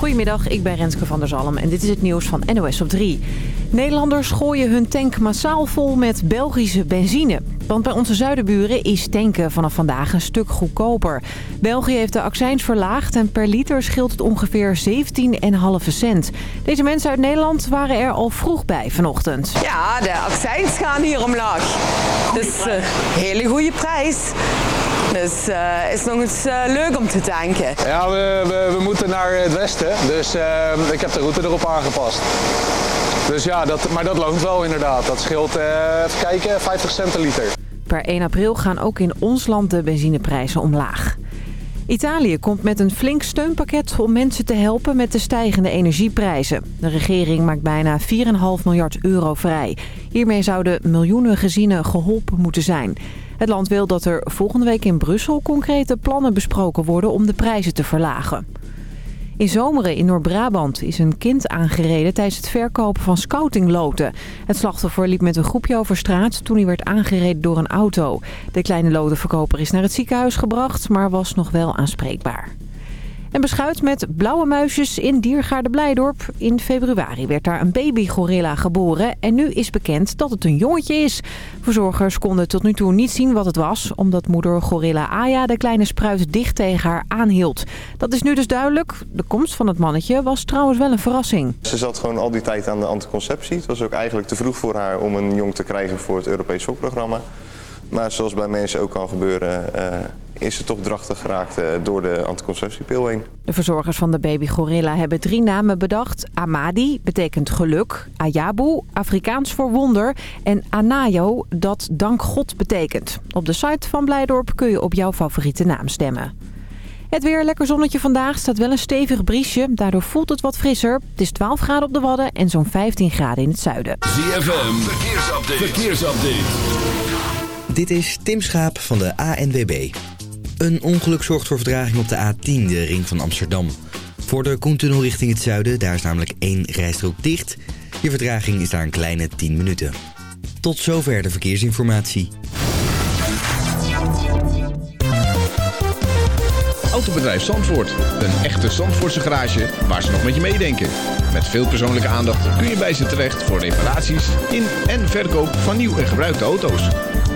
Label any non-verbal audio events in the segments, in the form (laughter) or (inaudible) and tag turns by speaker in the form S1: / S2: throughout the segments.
S1: Goedemiddag, ik ben Renske van der Zalm en dit is het nieuws van NOS op 3. Nederlanders gooien hun tank massaal vol met Belgische benzine. Want bij onze zuidenburen is tanken vanaf vandaag een stuk goedkoper. België heeft de accijns verlaagd en per liter scheelt het ongeveer 17,5 cent. Deze mensen uit Nederland waren er al vroeg bij vanochtend.
S2: Ja, de accijns gaan hier omlaag. Dus uh, hele goede prijs. Dus het uh, is nog eens uh, leuk om te tanken.
S3: Ja, we, we, we moeten naar het westen. Dus uh, ik heb de route erop aangepast. Dus ja, dat, maar dat loont wel inderdaad. Dat scheelt, even kijken, 50 cent per liter.
S1: Per 1 april gaan ook in ons land de benzineprijzen omlaag. Italië komt met een flink steunpakket om mensen te helpen met de stijgende energieprijzen. De regering maakt bijna 4,5 miljard euro vrij. Hiermee zouden miljoenen gezinnen geholpen moeten zijn. Het land wil dat er volgende week in Brussel concrete plannen besproken worden om de prijzen te verlagen. In Zomeren in Noord-Brabant is een kind aangereden tijdens het verkopen van scoutingloten. Het slachtoffer liep met een groepje over straat toen hij werd aangereden door een auto. De kleine lotenverkoper is naar het ziekenhuis gebracht, maar was nog wel aanspreekbaar. En beschuit met blauwe muisjes in Diergaarde Blijdorp. In februari werd daar een babygorilla geboren en nu is bekend dat het een jongetje is. Verzorgers konden tot nu toe niet zien wat het was... omdat moeder gorilla Aya de kleine spruit dicht tegen haar aanhield. Dat is nu dus duidelijk. De komst van het mannetje was trouwens wel een verrassing.
S4: Ze zat gewoon al die tijd aan de anticonceptie. Het was ook eigenlijk te vroeg voor haar om een jong te krijgen voor het Europees Fokprogramma. Maar zoals bij mensen ook kan gebeuren... Uh, is ze toch drachtig geraakt uh, door de anticonceptiepil heen.
S1: De verzorgers van de baby gorilla hebben drie namen bedacht. Amadi betekent geluk, Ayabu, Afrikaans voor wonder... en Anayo, dat dank God betekent. Op de site van Blijdorp kun je op jouw favoriete naam stemmen. Het weer, lekker zonnetje vandaag, staat wel een stevig briesje. Daardoor voelt het wat frisser. Het is 12 graden op de Wadden en zo'n 15 graden in het zuiden.
S5: ZFM, verkeersupdate. verkeersupdate.
S6: Dit is Tim Schaap van de ANWB. Een ongeluk zorgt voor vertraging op de A10, de ring van Amsterdam. Voor de Koentunnel richting het zuiden, daar is namelijk één rijstrook dicht. Je vertraging is daar een kleine 10 minuten. Tot zover de verkeersinformatie.
S7: Autobedrijf Zandvoort. Een echte Zandvoortse garage waar ze nog met je meedenken. Met veel persoonlijke aandacht kun je bij ze terecht voor reparaties in en verkoop van nieuw en gebruikte auto's.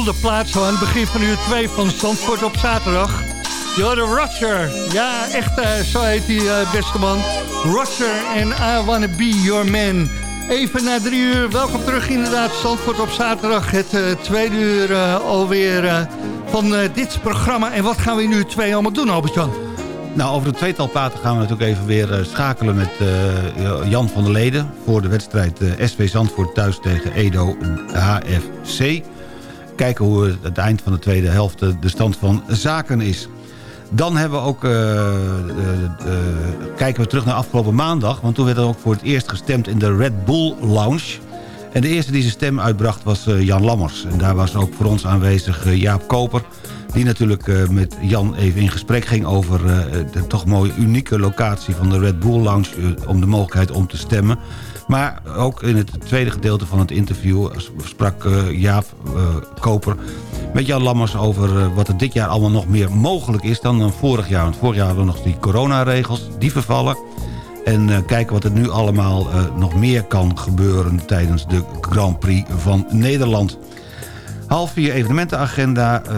S8: Zwoele plaats aan het begin van uur 2 van Zandvoort op zaterdag. Jorde Roger. Ja, echt, uh, zo heet die uh, beste man. Roger en I Wanna Be Your Man. Even na drie uur, welkom terug inderdaad. Zandvoort op zaterdag, het uh, tweede uur alweer van dit programma. En wat gaan we nu twee allemaal doen, Albert-Jan?
S9: Nou, over de tweetal praten gaan we natuurlijk even weer schakelen met Jan van der Leden... voor de wedstrijd SV Zandvoort thuis tegen Edo HFC. Kijken hoe het, eind van de tweede helft de stand van zaken is. Dan hebben we ook, uh, uh, kijken we terug naar afgelopen maandag... want toen werd er ook voor het eerst gestemd in de Red Bull Lounge. En de eerste die zijn stem uitbracht was Jan Lammers. En daar was ook voor ons aanwezig Jaap Koper... die natuurlijk met Jan even in gesprek ging over de toch mooie unieke locatie van de Red Bull Lounge... om de mogelijkheid om te stemmen. Maar ook in het tweede gedeelte van het interview sprak Jaap Koper met Jan Lammers over eh, wat er dit jaar allemaal nog meer mogelijk is dan, vorig jaar. Want vorig jaar hadden we nog die coronaregels, die vervallen. En kijken wat er nu allemaal nog meer kan gebeuren tijdens de Grand Prix van Nederland. Half vier evenementenagenda, uh,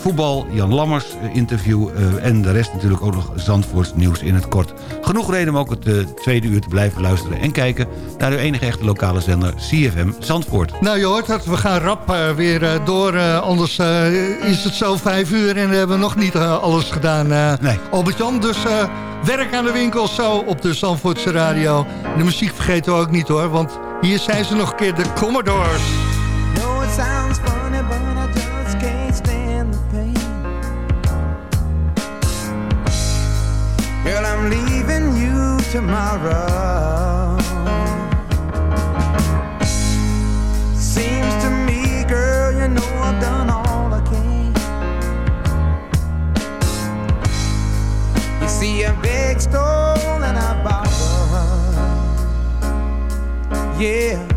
S9: voetbal, Jan Lammers interview... Uh, en de rest natuurlijk ook nog Zandvoorts nieuws in het kort. Genoeg reden om ook het uh, tweede uur te blijven luisteren... en kijken naar uw enige echte lokale zender CFM Zandvoort.
S8: Nou, je hoort dat we gaan rap weer door. anders is het zo vijf uur en hebben we nog niet alles gedaan. nee. Albert-Jan, dus werk aan de winkel zo op de Zandvoortse radio. De muziek vergeten we ook niet hoor, want hier zijn ze nog een keer de Commodores. Tomorrow. Seems to me, girl, you know I've done all I can. You see and I. Yeah.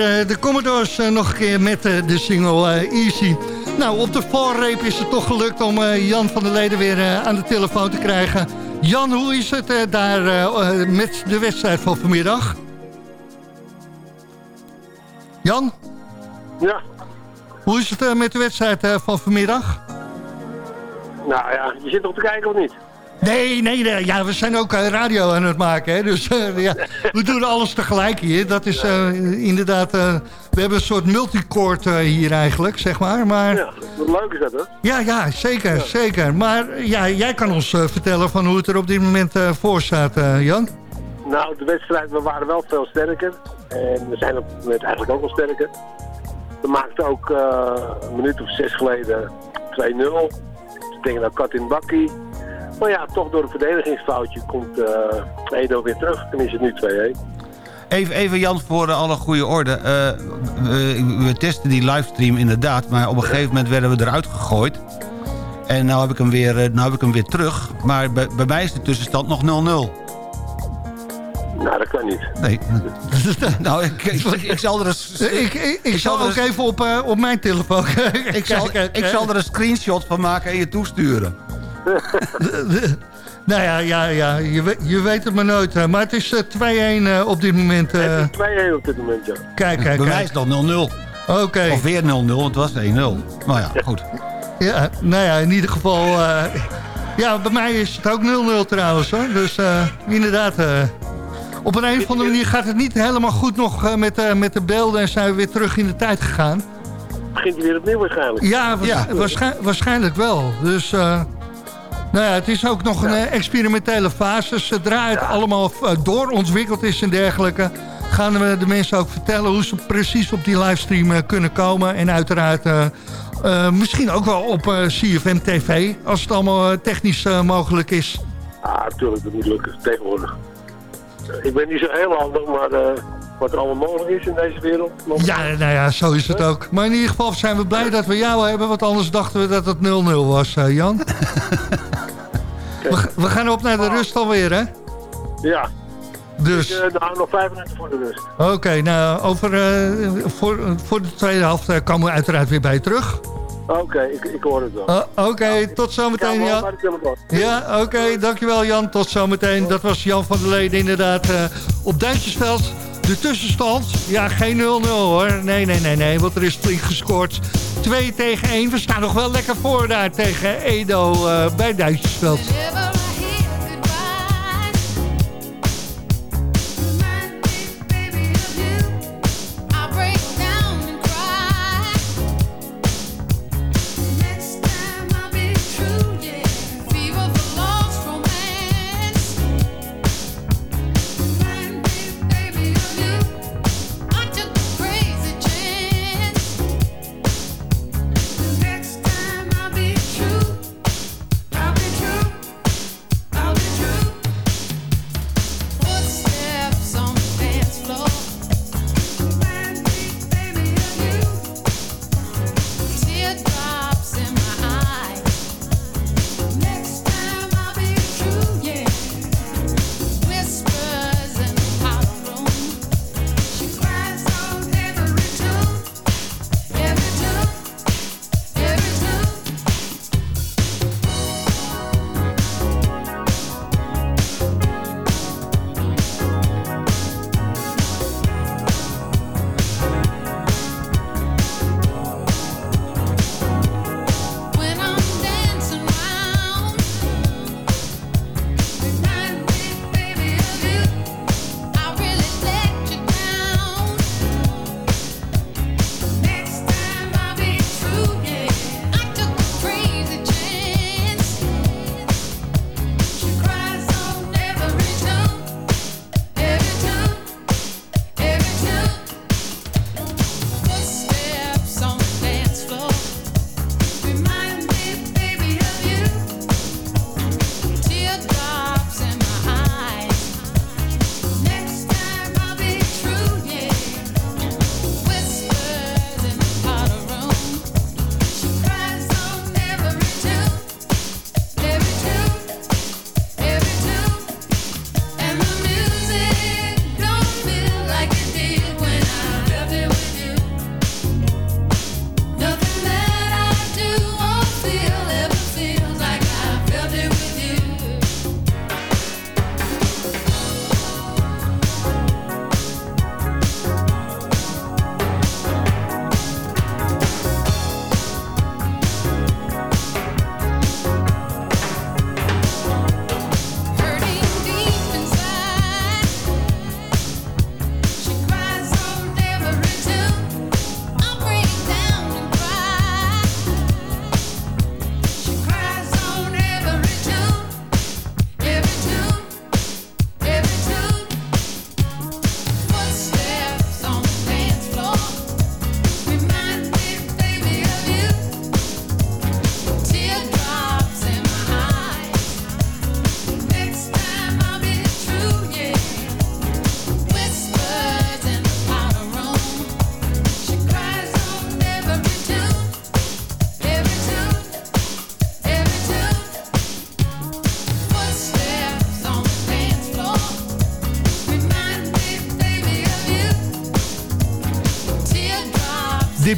S10: Waren de Commodores nog een keer met de single Easy. Nou, op de valreep is het toch gelukt om Jan van der Leden weer aan de telefoon te krijgen. Jan, hoe is het daar met de wedstrijd van vanmiddag? Jan?
S11: Ja.
S10: Hoe is het met de wedstrijd van vanmiddag?
S11: Nou ja, je zit nog te kijken of niet?
S10: Nee, nee, nee, ja, we zijn ook radio aan het maken. Hè? Dus uh, ja, we doen alles tegelijk hier. Dat is uh, inderdaad... Uh, we hebben een soort multicord hier eigenlijk, zeg maar. maar.
S11: Ja, wat leuk is dat, hè?
S10: Ja, ja, zeker, ja. zeker. Maar ja, jij kan ons vertellen van hoe het er op dit moment voor staat, Jan.
S11: Nou, de wedstrijd, we waren wel veel sterker. En we zijn op het moment eigenlijk ook wel sterker. We maakten ook een minuut of zes geleden 2-0 tegen dat kat in bakkie. Maar ja, toch door een verdedigingsfoutje komt uh, Edo weer terug en is het nu 2-1.
S9: Even, even Jan, voor alle goede orde. Uh, we, we, testen die livestream inderdaad, maar op een gegeven moment werden we eruit gegooid. En nu heb ik hem weer, nou heb ik hem weer terug. Maar bij, bij mij is de tussenstand nog 0-0.
S11: Nou, dat kan niet.
S9: Nee. (laughs) nou, ik, ik, ik, zal er eens...
S10: Ik, ik, ik zal ook even op, uh, op mijn telefoon (laughs)
S9: ik, zal, ik zal er een screenshot van maken en je toesturen. (laughs)
S10: nou ja, ja, ja je, weet, je weet het maar nooit. Maar het is 2-1 uh, op dit moment.
S11: Uh... Het is 2-1 op dit moment, ja.
S10: Kijk, kijk,
S9: Bewijs nog 0-0.
S10: Oké. Okay.
S9: Of weer 0-0, het was 1-0. Maar ja, goed.
S10: Ja, nou ja, in ieder geval... Uh, ja, bij mij is het ook 0-0 trouwens, hoor. Dus uh, inderdaad... op een, een of andere manier gaat het niet helemaal goed nog met, met de beelden... en zijn we weer terug in de tijd gegaan
S11: begint hij weer opnieuw waarschijnlijk.
S10: Ja, ja. Waarschijnlijk, waarschijnlijk wel. Dus... Uh, nou ja, het is ook nog een uh, experimentele fase. Zodra het allemaal uh, doorontwikkeld is en dergelijke... gaan we de mensen ook vertellen hoe ze precies op die livestream uh, kunnen komen. En uiteraard misschien ook wel op CFM TV... als het allemaal technisch mogelijk is.
S11: Ah, natuurlijk, dat moet lukken, tegenwoordig. Ik ben niet zo heel handig, maar wat er allemaal mogelijk is in deze wereld.
S10: Ja, nou ja, zo is het ook. Maar in ieder geval zijn we blij dat we jou hebben, want anders dachten we dat het 0-0 was, uh, Jan. (laughs) we, we, gaan op naar de rust alweer, hè?
S11: Ja.
S10: Dus.
S11: Ik, uh, nog vijf minuten voor de rust.
S10: Oké, okay, nou, over, uh, voor, voor de tweede helft komen we uiteraard weer bij je terug.
S11: Oké, okay, ik, ik hoor het wel. Uh,
S10: Oké, okay, tot zometeen, Jan. Ja, oké, okay, dankjewel Jan. Tot zometeen. Dat was Jan van der Leden inderdaad op Duintjesveld. De tussenstand, ja, geen 0-0 hoor. Nee, nee, nee, nee, want er is flink gescoord. 2 tegen 1. We staan nog wel lekker voor daar tegen Edo uh, bij Duitsersveld.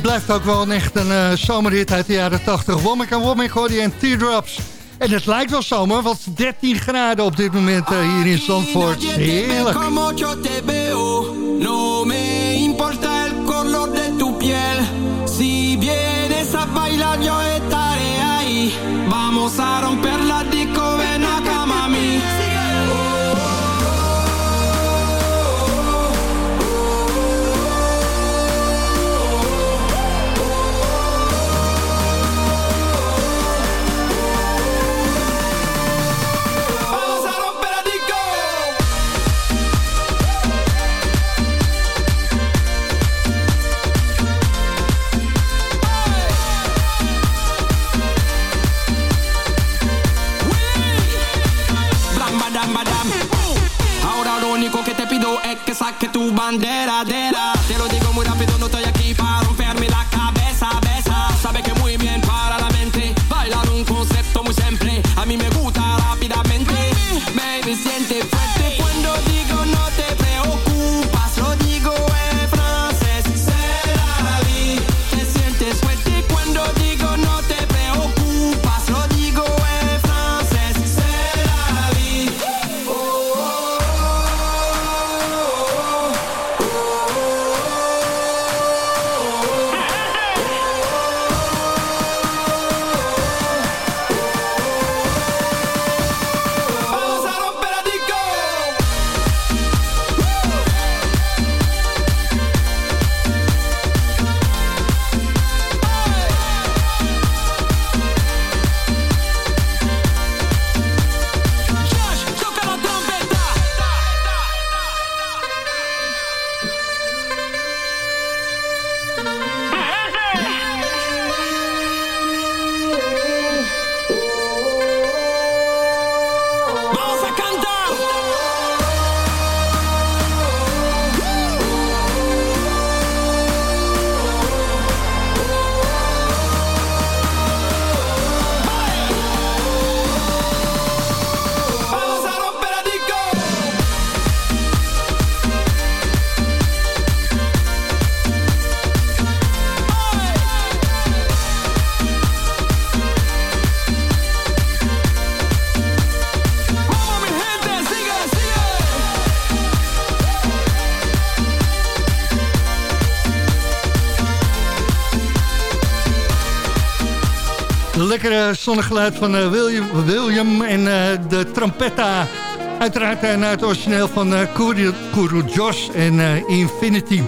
S10: Dit blijft ook wel een echt een uh, zomerhit uit de jaren 80. Womack en Womack hoorde en Teardrops. En het lijkt wel zomer, want 13 graden op dit moment uh, hier in Zandvoort. Heerlijk. No me importa el color de tu piel. Si vienes a bailar, yo estaré ahí. Vamos a romper saque tu bandera, dera. Te Lekkere zonnegeluid van eh, William, William en eh, de trompetta. Uiteraard uh, naar het origineel van Kuru, Josh en eh, Infinity.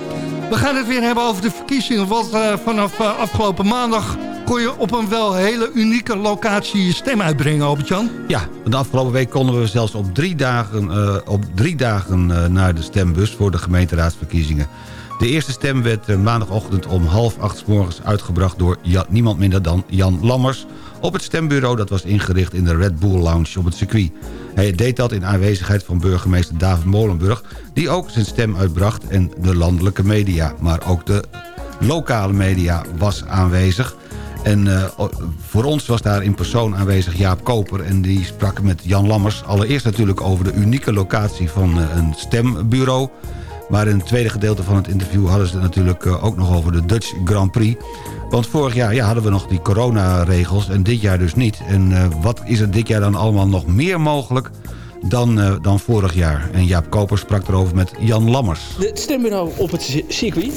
S10: We gaan het weer hebben over de verkiezingen. Want eh, vanaf eh, afgelopen maandag kon je op een wel hele unieke locatie je stem uitbrengen, Albert-Jan.
S9: Ja, de afgelopen week konden we zelfs op drie dagen, eh, op drie dagen eh, naar de stembus... voor de gemeenteraadsverkiezingen. De eerste stem werd eh, maandagochtend om half acht morgens uitgebracht... door niemand minder dan Jan Lammers... op het stembureau dat was ingericht in de Red Bull Lounge op het circuit. Hij deed dat in aanwezigheid van burgemeester David Molenburg... die ook zijn stem uitbracht en de landelijke media. Maar ook de lokale media was aanwezig... En eh, voor ons was daar in persoon aanwezig Jaap Koper... en die sprak met Jan Lammers allereerst natuurlijk over de unieke locatie van eh, een stembureau... maar in het tweede gedeelte van het interview hadden ze het natuurlijk eh, ook nog over de Dutch Grand Prix... Want vorig jaar ja, hadden we nog die coronaregels en dit jaar dus niet. En eh, wat is er dit jaar dan allemaal nog meer mogelijk dan, eh, dan vorig jaar? En Jaap Koper sprak erover met Jan Lammers.
S12: Het stembureau op het ci- circuit.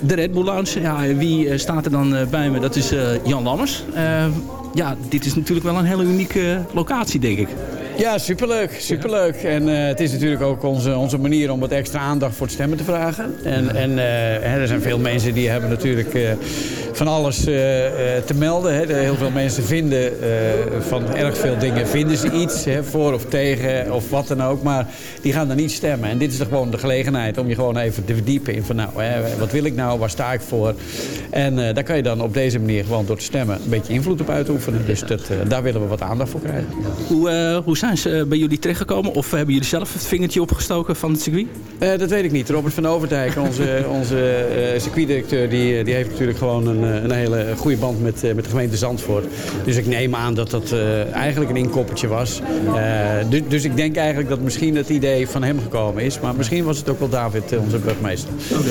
S12: De Red Bull Lounge. Ja, wie staat er dan bij me? Dat is Jan Lammers. Ja, dit is natuurlijk wel een hele unieke locatie, denk ik.
S13: Ja, superleuk. Superleuk. En eh, het is natuurlijk ook onze, onze manier om wat extra aandacht voor het stemmen te vragen. En, en eh, er zijn veel mensen die hebben natuurlijk eh, van alles te melden. Hè. Heel veel mensen vinden van erg veel dingen vinden ze iets. Hè, voor of tegen of wat dan ook. Maar die gaan dan niet stemmen. En dit is gewoon de gelegenheid om je gewoon even te verdiepen in van nou, hè, wat wil ik nou? Waar sta ik voor? En daar kan je dan op deze manier gewoon door te stemmen een beetje invloed op uitoefenen. Dus dat, daar willen we wat aandacht voor krijgen.
S12: Hoe, hoe zijn ze bij jullie terechtgekomen? Of hebben jullie zelf het vingertje opgestoken van het circuit?
S13: dat weet ik niet. Robert van Overdijk, (laughs) onze, onze circuitdirecteur, die, die heeft natuurlijk gewoon een, een hele goede band met, met de gemeente Zandvoort. Dus ik neem aan dat dat eigenlijk een inkoppertje was. dus, dus ik denk eigenlijk dat misschien het idee van hem gekomen is. Maar misschien was het ook wel David, onze burgemeester.
S12: Oké.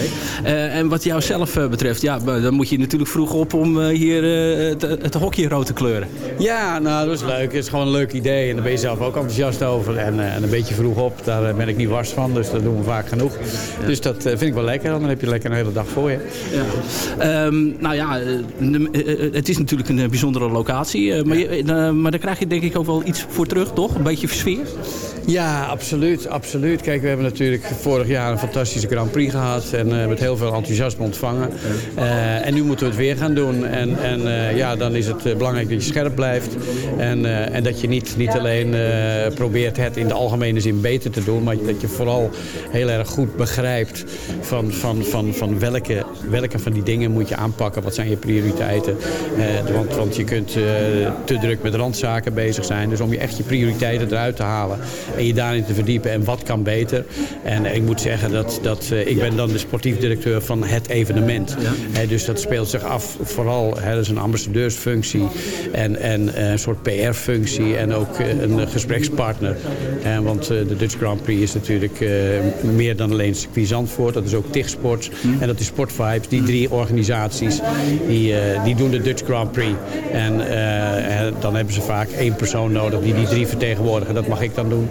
S12: en wat jou zelf betreft, ja, dan moet je natuurlijk vroeg op om hier het, het hokje rood te kleuren.
S13: Ja, nou, dat is leuk. Het is gewoon een leuk idee. En daar ben je zelf ook enthousiast over. En, en een beetje vroeg op, daar ben ik niet wars van. Dus dat doen we vaak genoeg. Dus dat vind ik wel lekker. Dan heb je lekker een hele dag voor je.
S12: Ja. Ehm, nou ja, het is natuurlijk een bijzondere locatie. maar, je, maar daar krijg je denk ik ook wel iets voor terug, toch? Een beetje sfeer?
S13: Ja, absoluut, absoluut. Kijk, we hebben natuurlijk vorig jaar een fantastische Grand Prix gehad. En uh, met heel veel enthousiasme ontvangen. Uh, en nu moeten we het weer gaan doen. En, en uh, ja, dan is het belangrijk dat je scherp blijft. En, en dat je niet, niet alleen probeert het in de algemene zin beter te doen. Maar dat je vooral heel erg goed begrijpt van, van, van, van welke, welke van die dingen moet je aanpakken. Wat zijn je prioriteiten. want, want je kunt te druk met randzaken bezig zijn. Dus om je echt je prioriteiten eruit te halen en je daarin te verdiepen en wat kan beter. En ik moet zeggen dat, dat ik ben dan de sportief directeur van het evenement. Ja. dus dat speelt zich af vooral, hè, dat is een ambassadeursfunctie en, en een soort PR-functie en ook een gesprekspartner. want de Dutch Grand Prix is natuurlijk meer dan alleen circuit Zandvoort. Dat is ook TIG Sports hm. en dat is Sportvibes. Die drie organisaties die, die doen de Dutch Grand Prix. En dan hebben ze vaak één persoon nodig die die drie vertegenwoordigen. Dat mag ik dan doen.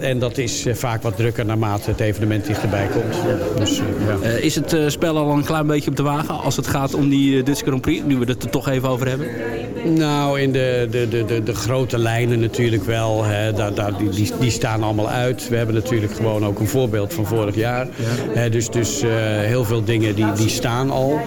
S13: En dat is vaak wat drukker naarmate het evenement dichterbij komt. Dus,
S12: ja. is het spel al een klein beetje op de wagen als het gaat om die Dutch Grand Prix? Nu we het er toch even over hebben.
S13: Nou, in de, de, de, de, de grote lijnen natuurlijk wel. Hè. Daar, daar, die, die staan allemaal uit. We hebben natuurlijk gewoon ook een voorbeeld van vorig jaar. Ja. dus dus heel veel dingen die, die staan al.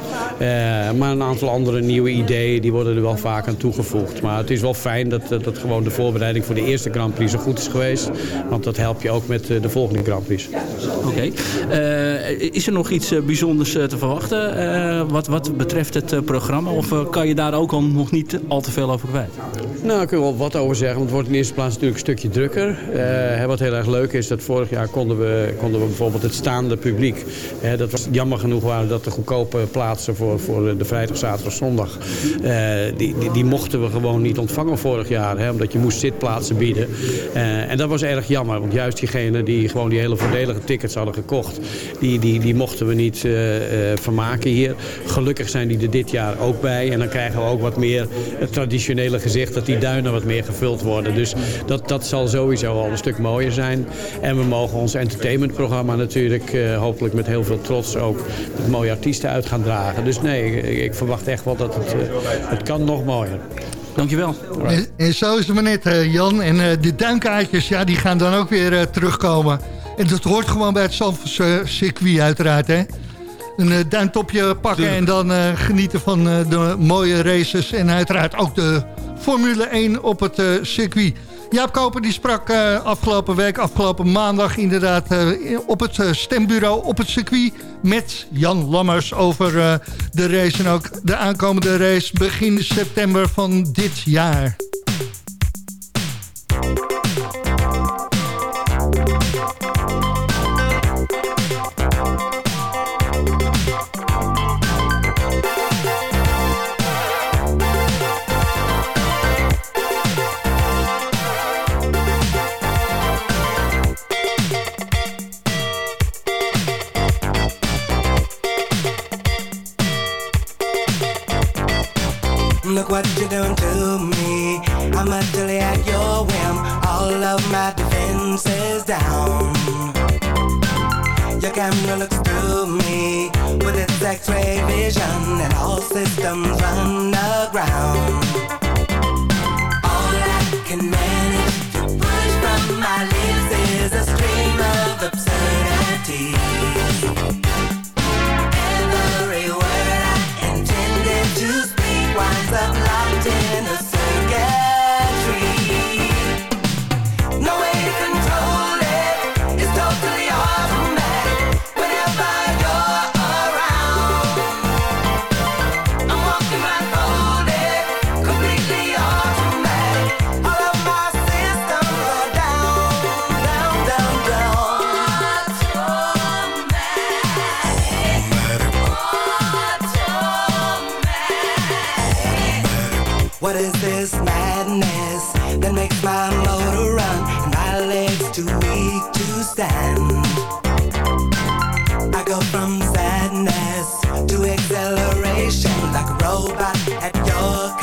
S13: maar een aantal andere nieuwe ideeën die worden er wel vaak aan toegevoegd. Maar het is wel fijn dat, dat gewoon de voorbereiding voor de eerste Grand Prix zo goed is geweest. Want dat helpt je ook met de volgende Grand Prix.
S12: Oké. is er nog iets bijzonders te verwachten wat, wat betreft het programma? Of kan je daar ook al nog niet al te veel over kwijt?
S13: Nou, ik kan wel wat over zeggen. Want wordt in eerste plaats natuurlijk een stukje drukker. Uh, wat heel erg leuk is, dat vorig jaar konden we, konden we bijvoorbeeld het staande publiek. Uh, dat was jammer genoeg waren dat de goedkope plaatsen voor, voor de vrijdag, zaterdag, zondag. Uh, die, die, die, mochten we gewoon niet ontvangen vorig jaar. Hè, omdat je moest zitplaatsen bieden. en dat was erg jammer. Want juist diegenen die gewoon die hele voordelige tickets hadden gekocht. Die, die, die mochten we niet vermaken hier. Gelukkig zijn die er dit jaar ook bij. En dan krijgen we ook wat meer het traditionele gezicht dat die duinen wat meer gevuld worden. Dus dat, dat zal sowieso al een stuk mooier zijn. En we mogen ons entertainmentprogramma natuurlijk uh, hopelijk met heel veel trots ook met mooie artiesten uit gaan dragen. Dus nee, ik, ik verwacht echt wel dat het, uh, het kan nog mooier.
S12: Dankjewel.
S10: En, en zo is het maar net, uh, Jan. En de duinkaartjes, ja, die gaan dan ook weer terugkomen. En dat hoort gewoon bij het Zandvoortse circuit uiteraard, hè? een uh, duintopje pakken en dan uh, genieten van uh, de mooie races. En uiteraard ook de Formule 1 op het circuit. Jaap Koper die sprak afgelopen week, afgelopen maandag inderdaad... op het stembureau op het circuit met Jan Lammers over de race. En ook de aankomende race begin september van dit jaar.
S14: sun looks through me with its x-ray vision and all systems run aground. All I can manage to push from my lips is a stream of absurdity. Every word I intended to speak winds up What is this madness that makes my motor run and my legs too weak to stand? I go from sadness to acceleration like a robot at your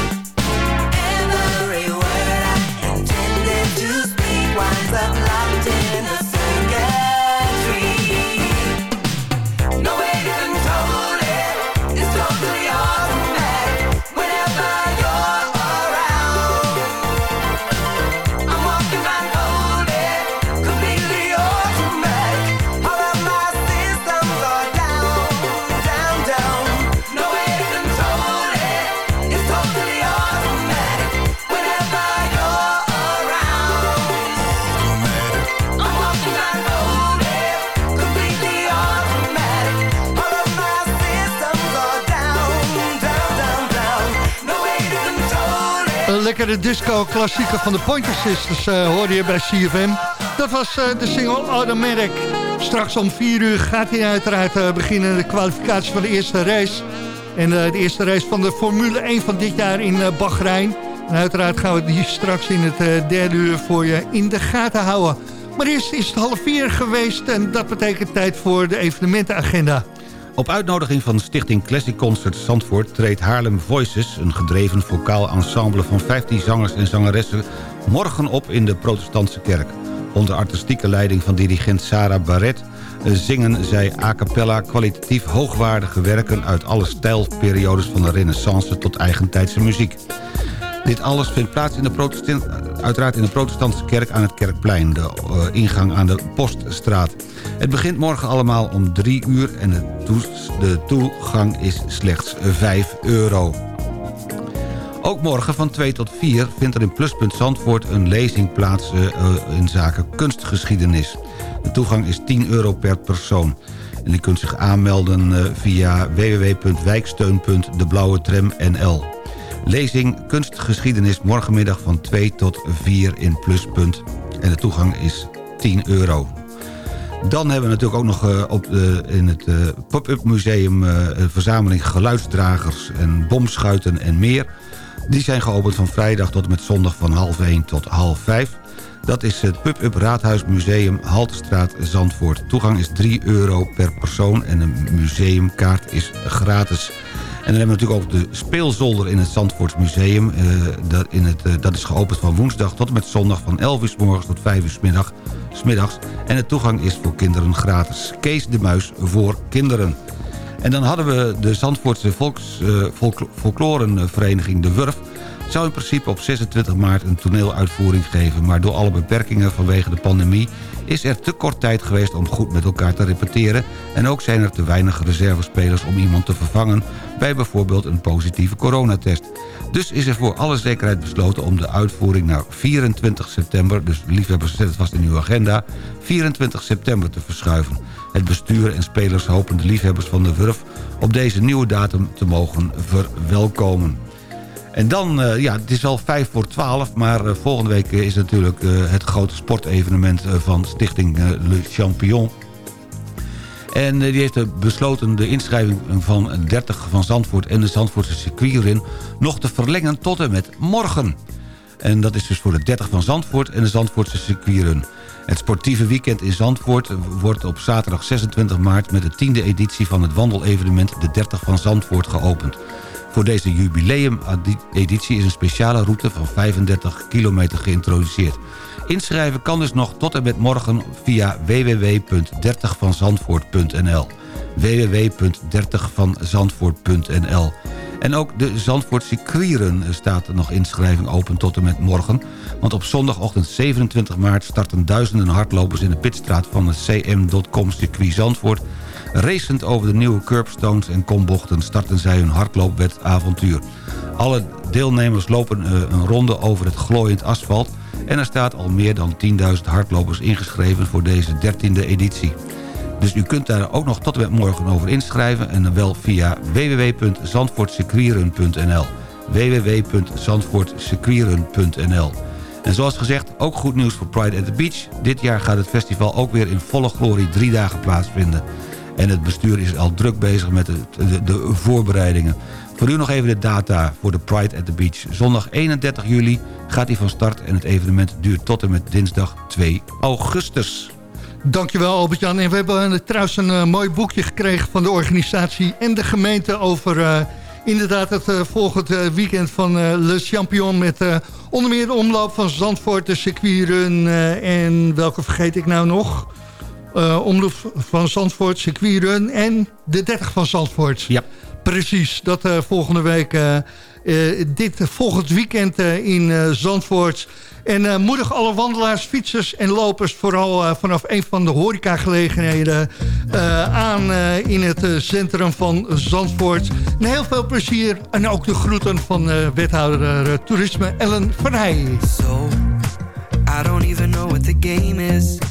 S14: Winds up locked
S10: lekkere disco-klassieker van de Pointer Sisters uh, hoorde je bij CFM. Dat was uh, de single Automatic. Straks om 4 uur gaat hij uiteraard uh, beginnen de kwalificatie van de eerste race. En de eerste race van de Formule 1 van dit jaar in Bahrein. En uiteraard gaan we die straks in het derde uur voor je in de gaten houden. Maar eerst is het half vier geweest en dat betekent tijd voor de evenementenagenda.
S9: Op uitnodiging van Stichting Classic Concert Zandvoort... treedt Haarlem Voices, een gedreven vocaal ensemble van 15 zangers en zangeressen... morgen op in de protestantse kerk. Onder artistieke leiding van dirigent Sarah Barret... zingen zij a cappella kwalitatief hoogwaardige werken... uit alle stijlperiodes van de renaissance tot eigentijdse muziek. Dit alles vindt plaats in de protestant, uiteraard in de protestantse kerk aan het Kerkplein. De uh, ingang aan de Poststraat. Het begint morgen allemaal om 3 uur en de, toegang is slechts 5 euro. Ook morgen van 2 tot 4 vindt er in Pluspunt Zandvoort een lezing plaats uh, in zaken kunstgeschiedenis. De toegang is 10 euro per persoon. En u kunt zich aanmelden uh, via www.wijksteun.deblauwetram.nl. Lezing Kunstgeschiedenis morgenmiddag van 2 tot 4 in Pluspunt. En de toegang is 10 euro. Dan hebben we natuurlijk ook nog uh, op de, in het uh, Pop-Up Museum... Een verzameling geluidsdragers en bomschuiten en meer. Die zijn geopend van vrijdag tot en met zondag van half 1 tot half 5. Dat is het Pub-Up Raadhuismuseum Haltestraat Zandvoort. Toegang is 3 euro per persoon en een museumkaart is gratis. En dan hebben we natuurlijk ook de speelzolder in het Zandvoortsmuseum. Uh, dat, in het, uh, dat is geopend van woensdag tot en met zondag van 11 uur s morgens tot 5 uur s, middag, middags. En de toegang is voor kinderen gratis. Kees de Muis voor kinderen. En dan hadden we de Zandvoortse volks, uh, folkl folklorenvereniging De Wurf zou in principe op 26 maart een toneeluitvoering geven... maar door alle beperkingen vanwege de pandemie is er te kort tijd geweest om goed met elkaar te repeteren... en ook zijn er te weinig reservespelers om iemand te vervangen... bij bijvoorbeeld een positieve coronatest. Dus is er voor alle zekerheid besloten om de uitvoering naar 24 september... dus liefhebbers, zet het vast in uw agenda... 24 september te verschuiven. Het bestuur en spelers hopen de liefhebbers van de Wurf... op deze nieuwe datum te mogen verwelkomen. En dan, uh, ja, het is wel 5 voor 12, maar uh, volgende week is natuurlijk het grote sportevenement van Stichting Le Champion. En die heeft besloten de inschrijving van 30 van Zandvoort en de Zandvoortse circuitrun nog te verlengen tot en met morgen. En dat is dus voor de 30 van Zandvoort en de Zandvoortse circuitrun. Het sportieve weekend in Zandvoort wordt op zaterdag 26 maart... met de tiende editie van het wandelevenement de 30 van Zandvoort geopend. Voor deze jubileum-editie is een speciale route van 35 kilometer geïntroduceerd. Inschrijven kan dus nog tot en met morgen via www.30vanzandvoort.nl www.30vanzandvoort.nl En ook de Zandvoort circuiren staat nog inschrijving open tot en met morgen. Want op zondagochtend 27 maart starten duizenden hardlopers in de pitstraat van het cm.com circuit Zandvoort Racend over de nieuwe curbstones en kombochten starten zij hun hardloopwedavontuur. Alle deelnemers lopen eh, een ronde over het glooiend asfalt... en er staat al meer dan 10.000 hardlopers ingeschreven voor deze 13e editie. Dus u kunt daar ook nog tot en met morgen over inschrijven... en dan wel via www.zandvoortsequieren.nl www.zandvoortsequieren.nl En zoals gezegd, ook goed nieuws voor Pride at the Beach. Dit jaar gaat het festival ook weer in volle glorie drie dagen plaatsvinden. En het bestuur is al druk bezig met de, de, voorbereidingen. Voor u nog even de data voor de Pride at the Beach. Zondag 31 juli gaat hij van start en het evenement duurt tot en met dinsdag 2 augustus.
S10: Dankjewel Albert-Jan. En we hebben uh, trouwens een uh, mooi boekje gekregen van de organisatie en de gemeente over... Uh, inderdaad het volgende weekend van Le Champion... met onder meer de omloop van Zandvoort, de circuitrun en welke vergeet ik nou nog uh, omloop van Zandvoort, circuitrun en de 30 van Zandvoort.
S9: Ja.
S10: Precies, dat uh, volgende week, uh, dit volgend weekend in Zandvoort. En moedig alle wandelaars, fietsers en lopers... vooral vanaf een van de horecagelegenheden aan in het centrum van Zandvoort. En heel veel plezier en ook de groeten van wethouder toerisme Ellen van Heijen.
S14: So, I don't even know what the game is...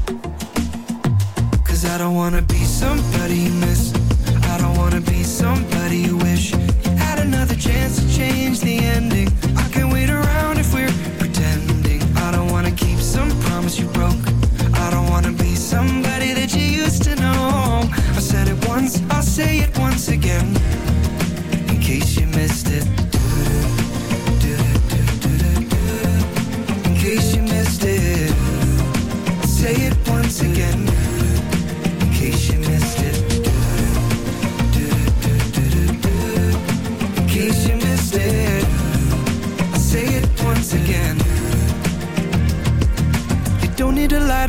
S14: wanna be somebody miss. I don't wanna be somebody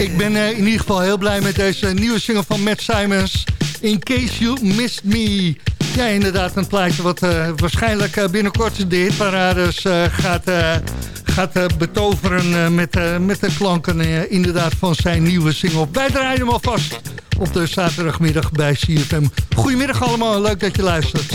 S15: Ik ben eh, in ieder geval heel blij met deze nieuwe single van Matt Simons. In Case You Missed Me. Ja, inderdaad, een plaatje wat eh, waarschijnlijk eh, binnenkort de hitparades eh, gaat, gaat betoveren met, met de klanken inderdaad van zijn nieuwe single. Wij draaien hem alvast op de zaterdagmiddag bij CFM. Goedemiddag allemaal, leuk dat je luistert.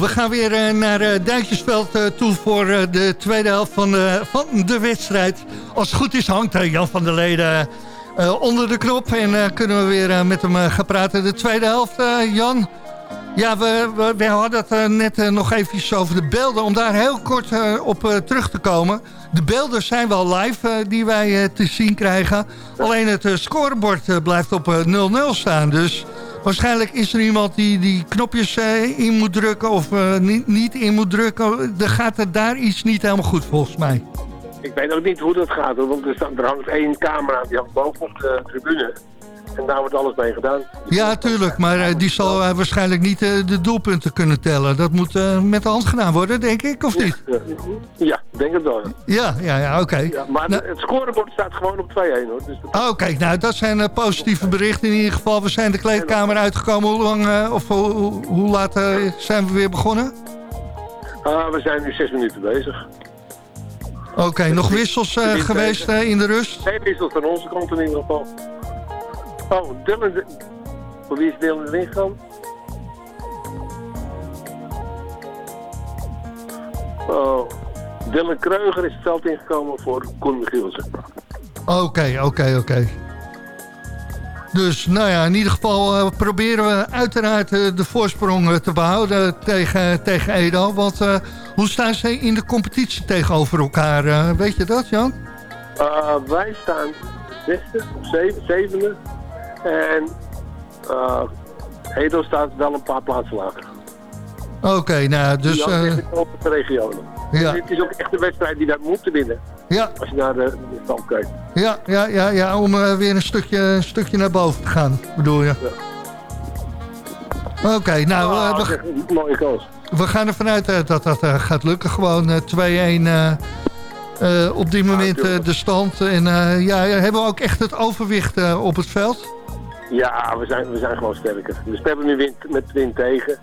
S10: We gaan weer eh, naar eh, Duintjesveld eh, toe voor de tweede helft van, de van de wedstrijd. Als het goed is hangt Jan van der Leden onder de knop en kunnen we weer met hem gaan praten. De tweede helft, Jan. Ja, we, we, hadden het net nog even over de beelden. Om daar heel kort op terug te komen. De beelden zijn wel live die wij te zien krijgen. Alleen het scorebord blijft op eh, 0-0 staan. Dus waarschijnlijk is er iemand die die knopjes eh, in moet drukken of eh, niet, niet in moet drukken. Dan gaat er daar iets niet helemaal goed volgens mij.
S11: Ik weet ook niet hoe dat gaat, want er hangt één camera die hangt boven op de tribune. En daar wordt alles mee gedaan.
S10: Ja, tuurlijk. Maar eh, die zal eh, waarschijnlijk niet eh, de doelpunten kunnen tellen. Dat moet met de hand gedaan worden, denk ik, of niet?
S11: Ja, ja denk het wel.
S10: Ja, ja, ja, oké.
S11: Ja, maar het scorebord staat gewoon op 2-1 hoor. Dus dat-
S10: Oh, kijk, nou, dat zijn positieve berichten in ieder geval. We zijn de kleedkamer uitgekomen. Hoe lang, of hoe, hoe- laat zijn we weer begonnen?
S11: Ah, we zijn nu zes minuten bezig.
S10: Oké, nog wissels geweest in de rust?
S11: Geen wissels van onze kant in ieder geval. Oh, Dylan, voor wie is Dylan gegaan? Oh, Dylan Kreuger is het veld ingekomen voor Koen Michielsen.
S10: Oké, oké, oké. Dus, nou ja, in ieder geval eh, proberen we uiteraard eh, de voorsprong eh, te behouden tegen, tegen Edo. Want hoe staan ze in de competitie tegenover elkaar? weet je dat, Jan?
S11: Wij staan zesde zevende. En uh, Edo staat wel een paar plaatsen lager.
S10: Oké, nou, dus...
S11: Die
S10: eh,
S11: de regionen.
S10: ja.
S11: Het is ook echt een wedstrijd die wij moeten winnen.
S10: Ja.
S11: Als je naar de, de stand kijkt.
S10: Ja, ja, ja, ja om eh, weer een stukje, een stukje naar boven te gaan, bedoel je? Oké, nou, eh,
S11: Ah,
S10: we,
S11: zeg, een mooie kans.
S10: we gaan ervan uit eh, dat dat eh, gaat lukken. Gewoon eh, 2-1 eh, eh, op dit moment eh, de stand. En eh, ja, hebben we ook echt het overwicht eh, op het veld?
S11: Ja, we zijn, we zijn gewoon sterker. We spelen nu wind, met wind tegen.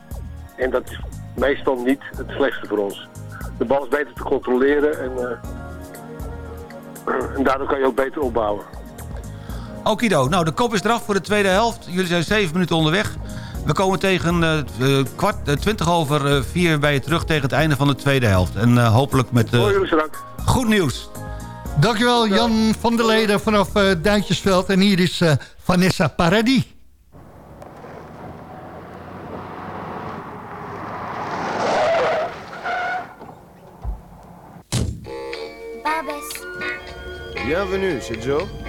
S11: En dat is meestal niet het slechtste voor ons. De bal is beter te controleren en, eh, (clears throat) en daardoor kan je ook beter opbouwen.
S9: Okido, nou de kop is eraf voor de tweede helft. Jullie zijn zeven minuten onderweg. We komen tegen eh, eh, kwart, eh, 20 over eh, vier bij je terug tegen het einde van de tweede helft. En hopelijk met goed nieuws.
S10: Dankjewel Jan van der Leden vanaf eh, Duintjesveld. En hier is eh, Vanessa Paradis.
S16: Barbès.
S17: Bienvenue, c'est. Joe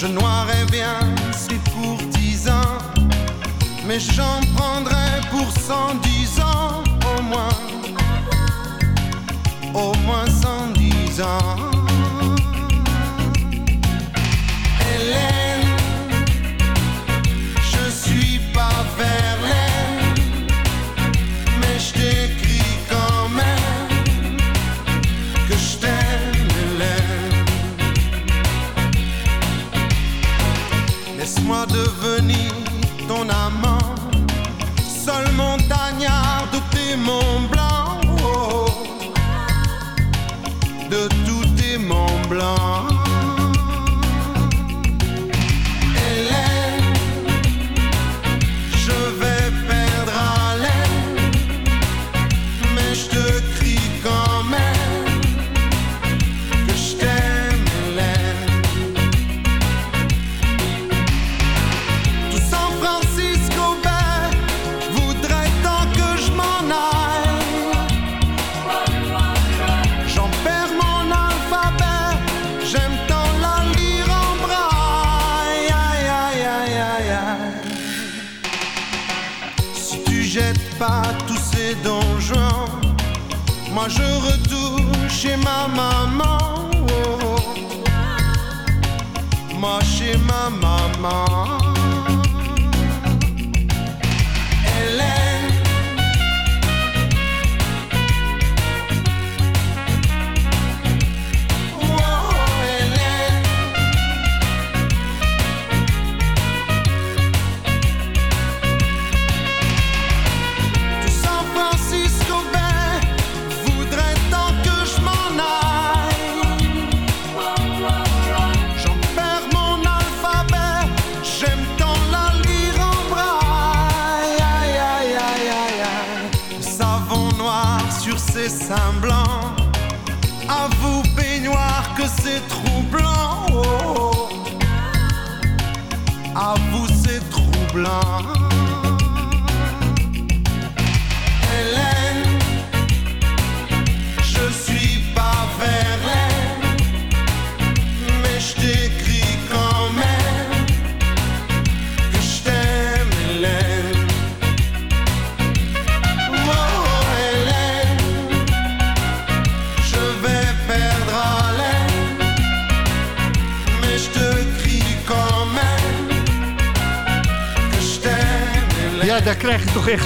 S8: Je noirais bien ces courtisans, mais j'en prendrais pour cent dix ans au moins. Au moins cent dix ans.
S10: Mom.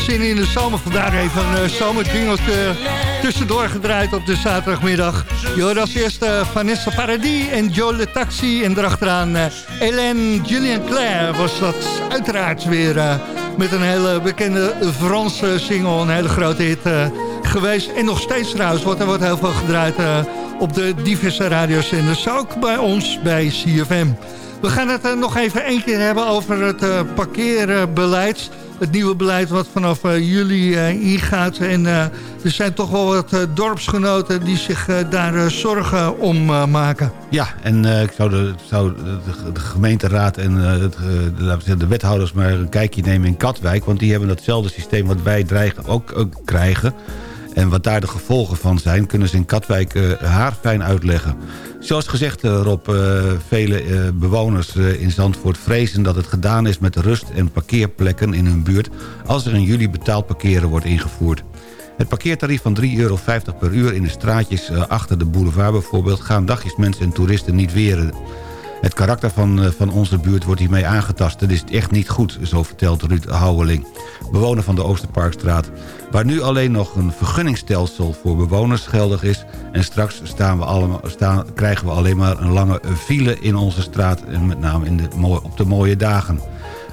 S10: Zin in de zomer. Vandaar even een uh, zomerdingeltje tussendoor gedraaid op de zaterdagmiddag. Je als eerste Vanessa Paradis en Joe Le Taxi. En erachteraan uh, Hélène Julien Claire was dat uiteraard weer... eh, met een hele bekende Franse single, een hele grote hit eh, geweest. En nog steeds trouwens, want er wordt heel veel gedraaid eh, op de diverse radiozenders. Ook bij ons, bij CFM. We gaan het nog even één keer hebben over het eh, parkeerbeleid. Het nieuwe beleid wat vanaf eh, juli eh, ingaat. En eh, er zijn toch wel wat dorpsgenoten die zich daar zorgen om maken.
S9: Ja, en ik zou, de, zou de, gemeenteraad en de, de wethouders maar een kijkje nemen in Katwijk. Want die hebben datzelfde systeem wat wij dreigen ook, ook krijgen. En wat daar de gevolgen van zijn, kunnen ze in Katwijk eh, haarfijn uitleggen. Zoals gezegd, eh, Rob, eh, vele bewoners in Zandvoort vrezen dat het gedaan is met rust- en parkeerplekken in hun buurt... als er in juli betaald parkeren wordt ingevoerd. Het parkeertarief van 3,50 euro per uur in de straatjes achter de boulevard bijvoorbeeld... gaan dagjes mensen en toeristen niet weren. Het karakter van, eh, van onze buurt wordt hiermee aangetast. Dat is echt niet goed, zo vertelt Ruud Houweling, bewoner van de Oosterparkstraat. Waar nu alleen nog een vergunningstelsel voor bewoners geldig is... en straks staan we allemaal, staan, krijgen we alleen maar een lange file in onze straat... en met name in de, op de mooie dagen.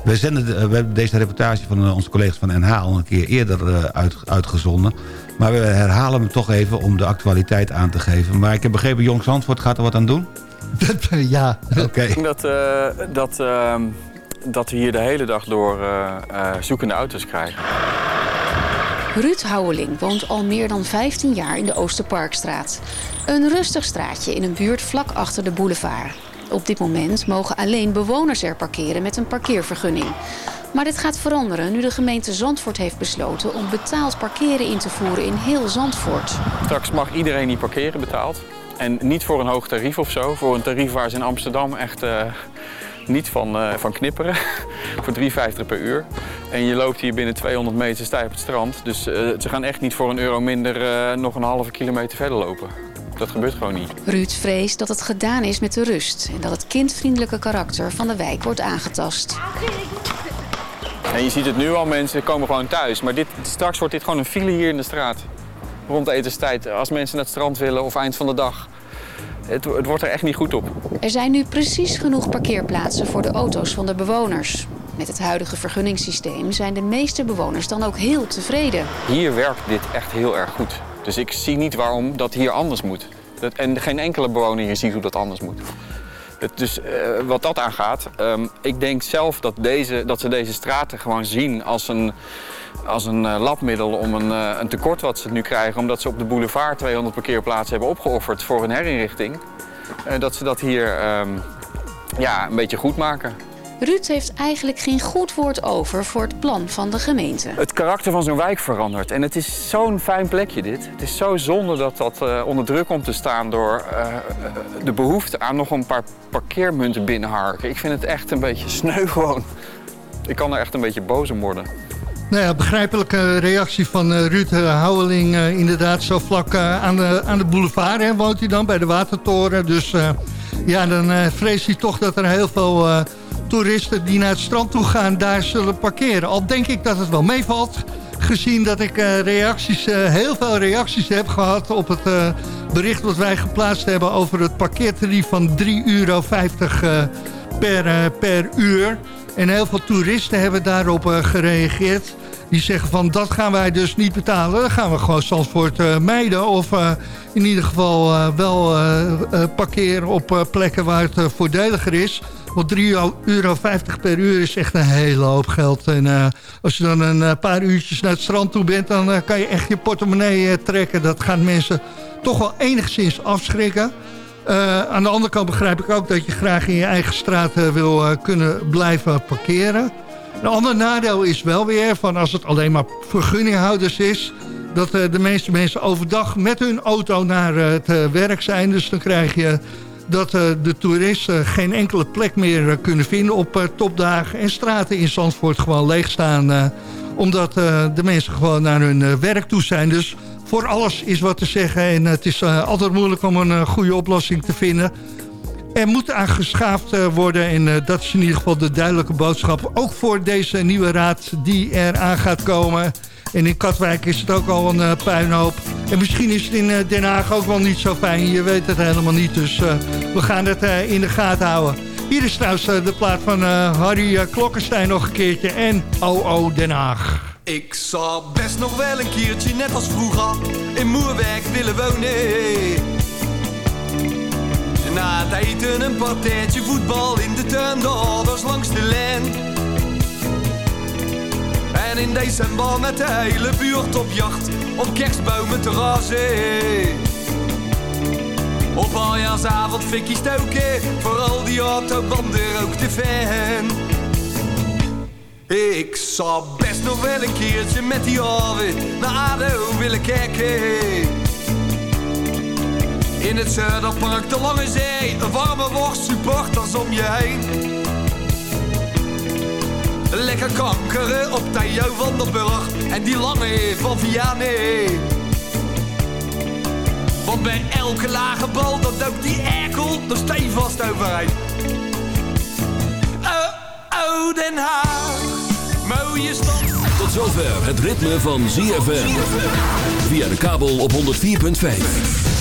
S9: We, zenden, de- we hebben deze reportage van eh, onze collega's van NH al een keer eerder eh, uit, uitgezonden. Maar we herhalen hem toch even om de actualiteit aan te geven. Maar ik heb begrepen, Jong Zandvoort gaat er wat aan doen? (laughs)
S10: ja.
S9: Oké.
S18: Ik denk dat, eh, dat, ehm, dat we hier de hele dag door eh, eh, zoekende auto's krijgen.
S19: Ruud Houweling woont al meer dan 15 jaar in de Oosterparkstraat. Een rustig straatje in een buurt vlak achter de boulevard. Op dit moment mogen alleen bewoners er parkeren met een parkeervergunning. Maar dit gaat veranderen nu de gemeente Zandvoort heeft besloten om betaald parkeren in te voeren in heel Zandvoort.
S18: Straks mag iedereen die parkeren betaald. En niet voor een hoog tarief of zo. Voor een tarief waar ze in Amsterdam echt eh, niet van, eh, van knipperen. (laughs) voor 3,50 per uur. En je loopt hier binnen 200 meter stijf op het strand. Dus eh, ze gaan echt niet voor een euro minder nog een halve kilometer verder lopen. Dat gebeurt gewoon niet.
S19: Ruud vreest dat het gedaan is met de rust en dat het kindvriendelijke karakter van de wijk wordt aangetast.
S18: En je ziet het nu al, mensen komen gewoon thuis. Maar dit, straks wordt dit gewoon een file hier in de straat. Rond de etenstijd, als mensen naar het strand willen of eind van de dag. Het, het wordt er echt niet goed op.
S19: Er zijn nu precies genoeg parkeerplaatsen voor de auto's van de bewoners. Met het huidige vergunningssysteem zijn de meeste bewoners dan ook heel tevreden.
S18: Hier werkt dit echt heel erg goed. Dus ik zie niet waarom dat hier anders moet. Dat, en geen enkele bewoner hier ziet hoe dat anders moet. Dus wat dat aangaat, ehm, ik denk zelf dat, deze, dat ze deze straten gewoon zien als een, als een eh, labmiddel om een, eh, een tekort wat ze nu krijgen. Omdat ze op de boulevard 200 parkeerplaatsen hebben opgeofferd voor een herinrichting. Dat ze dat hier ehm, ja, een beetje goed maken.
S19: Ruud heeft eigenlijk geen goed woord over voor het plan van de gemeente.
S18: Het karakter van zo'n wijk verandert. En het is zo'n fijn plekje dit. Het is zo zonde dat dat eh, onder druk komt te staan door eh, eh, de behoefte aan nog een paar parkeermunten binnenharken. Ik vind het echt een beetje (laughs) sneu gewoon. Ik kan er echt een beetje boos om worden.
S10: Nou ja, begrijpelijke reactie van Ruud Houweling. inderdaad, zo vlak aan, de, aan de boulevard hè, woont hij dan, bij de Watertoren. Dus eh, ja, dan vreest hij toch dat er heel veel eh, toeristen die naar het strand toe gaan... daar zullen parkeren. Al denk ik dat het wel meevalt. Gezien dat ik eh, reacties, eh, heel veel reacties heb gehad op het eh, bericht wat wij geplaatst hebben... over het parkeertarief van 3,50 euro per, per uur. En heel veel toeristen hebben daarop gereageerd. Die zeggen van dat gaan wij dus niet betalen. Dan gaan we gewoon Zandvoort eh mijden. Of in ieder geval wel parkeren op plekken waar het voordeliger is. Want 3,50 euro per uur is echt een hele hoop geld. En eh, als je dan een eh, paar uurtjes naar het strand toe bent... dan eh, kan je echt je portemonnee trekken. Dat gaat mensen toch wel enigszins afschrikken. Aan de andere kant begrijp ik ook dat je graag in je eigen straat wil kunnen blijven parkeren. Een ander nadeel is wel weer van als het alleen maar vergunninghouders is... dat de meeste mensen overdag met hun auto naar het werk zijn. Dus dan krijg je dat eh, de toeristen geen enkele plek meer eh, kunnen vinden op eh, topdagen. En straten in Zandvoort gewoon leeg staan. omdat de mensen gewoon naar hun werk toe zijn. Dus voor alles is wat te zeggen. En het is altijd moeilijk om een goede oplossing te vinden. Er moet aan geschaafd worden en dat is in ieder geval de duidelijke boodschap. Ook voor deze nieuwe raad die er aan gaat komen. En in Katwijk is het ook al een eh, puinhoop. En misschien is het in eh, Den Haag ook wel niet zo fijn. Je weet het helemaal niet, dus eh, we gaan het in de gaten houden. Hier is trouwens de plaat van Harry Klokkenstein nog een keertje. En OO Den Haag.
S20: Ik zou best nog wel een keertje, net als vroeger, in Moerwerk willen wonen. Na het eten een partijtje voetbal in de tuin, de langs de lijn. En in december met de hele buurt op jacht, op kerstbomen te razen. Op aljaarsavond fikkie stoken, vooral die autobanden ook te fan. Ik zou best nog wel een keertje met die Arvid naar ADO willen kijken. In het Zuiderpark, de Lange Zee, een warme worst, supporters om je heen. Lekker kankeren op Theo van der en die lange van Vianney. Want bij elke lage bal, dat duikt die erkel er stevast overheen. Oh, oh, Den Haag, mooie stad.
S5: Tot zover het ritme van ZFM. Via de kabel op 104.5.